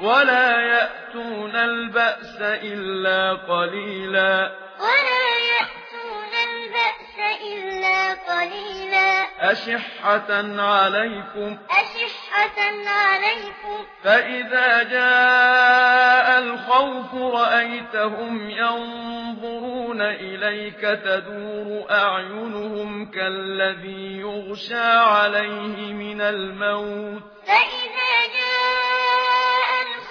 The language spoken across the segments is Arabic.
ولا يأتون البأس إلا قليلا ولا يأتون البأس إلا قليلا أشحة عليكم أشحة عليكم فإذا جاء الخوف رأيتهم ينظرون إليك تدور أعينهم كالذي يغشى عليه من الموت فإذا جاء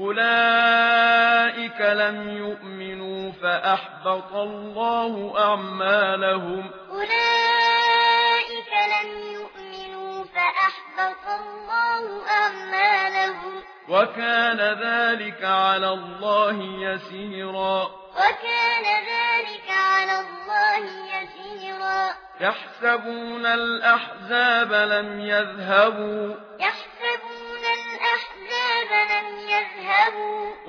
أولئك لم يؤمنوا فأحبط الله أعمالهم أولئك لم يؤمنوا فأحبط الله أعمالهم وكان ذلك على الله يسيرا وكان ذلك على الله يسيرا يحسبون الأحزاب لم يذهبوا يحسبون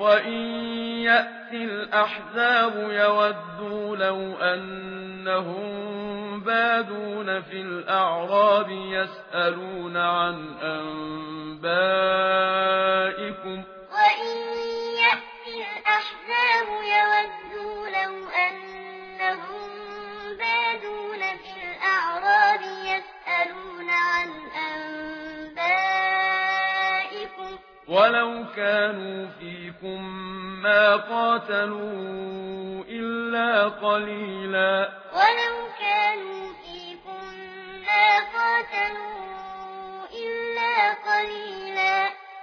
وَإِن يَأْتِ الْأَحْزَابُ يَوَدُّوا لَوْ أَنَّهُمْ بَادُونَ فِي الْأَعْرَابِ يَسْأَلُونَ عَن أَنبَائِكُمْ ولو كانوا فيكم ما قاتلوا إلا قليلا ولو كانوا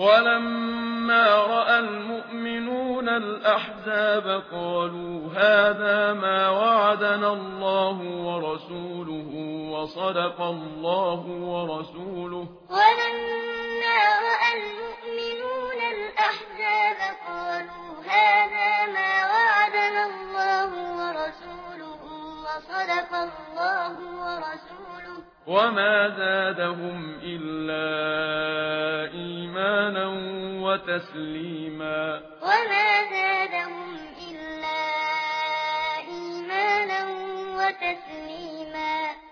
ولما رأى المؤمنون الأحزاب قالوا هذا ما وعدنا الله ورسوله وصدق الله ورسوله. ولما رأى المؤمنون الأحزاب قالوا هذا ما وعدنا الله ورسوله وصدق الله ورسوله. وما زادهم إلا إيمانا وتسليما وما زادهم إلا إيمانا وتسليما